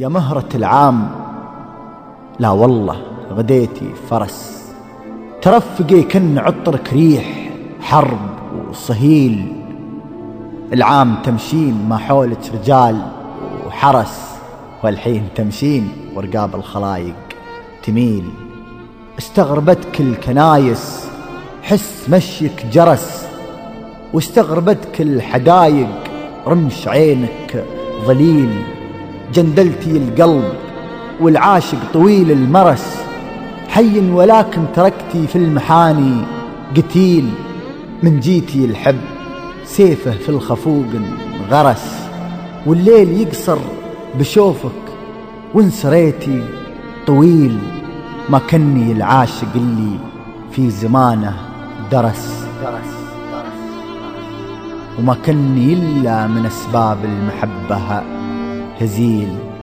يا مهرة العام. لا والله غديتي فرس. ترفقي كن عطرك ريح حرب وصهيل. العام تمشين ما حولك رجال وحرس والحين تمشين ورقاب الخلايق تميل. استغربتك الكنايس حس مشيك جرس. واستغربتك الحدايق رمش عينك ظليل. جندلتي القلب والعاشق طويل المرس حي ولكن تركتي في المحاني قتيل من جيتي الحب سيفه في الخفوق غرس والليل يقصر بشوفك وانسريتي طويل ما كني العاشق اللي في زمانه درس. درس وما كني إلا من أسباب المحبة. هزيل.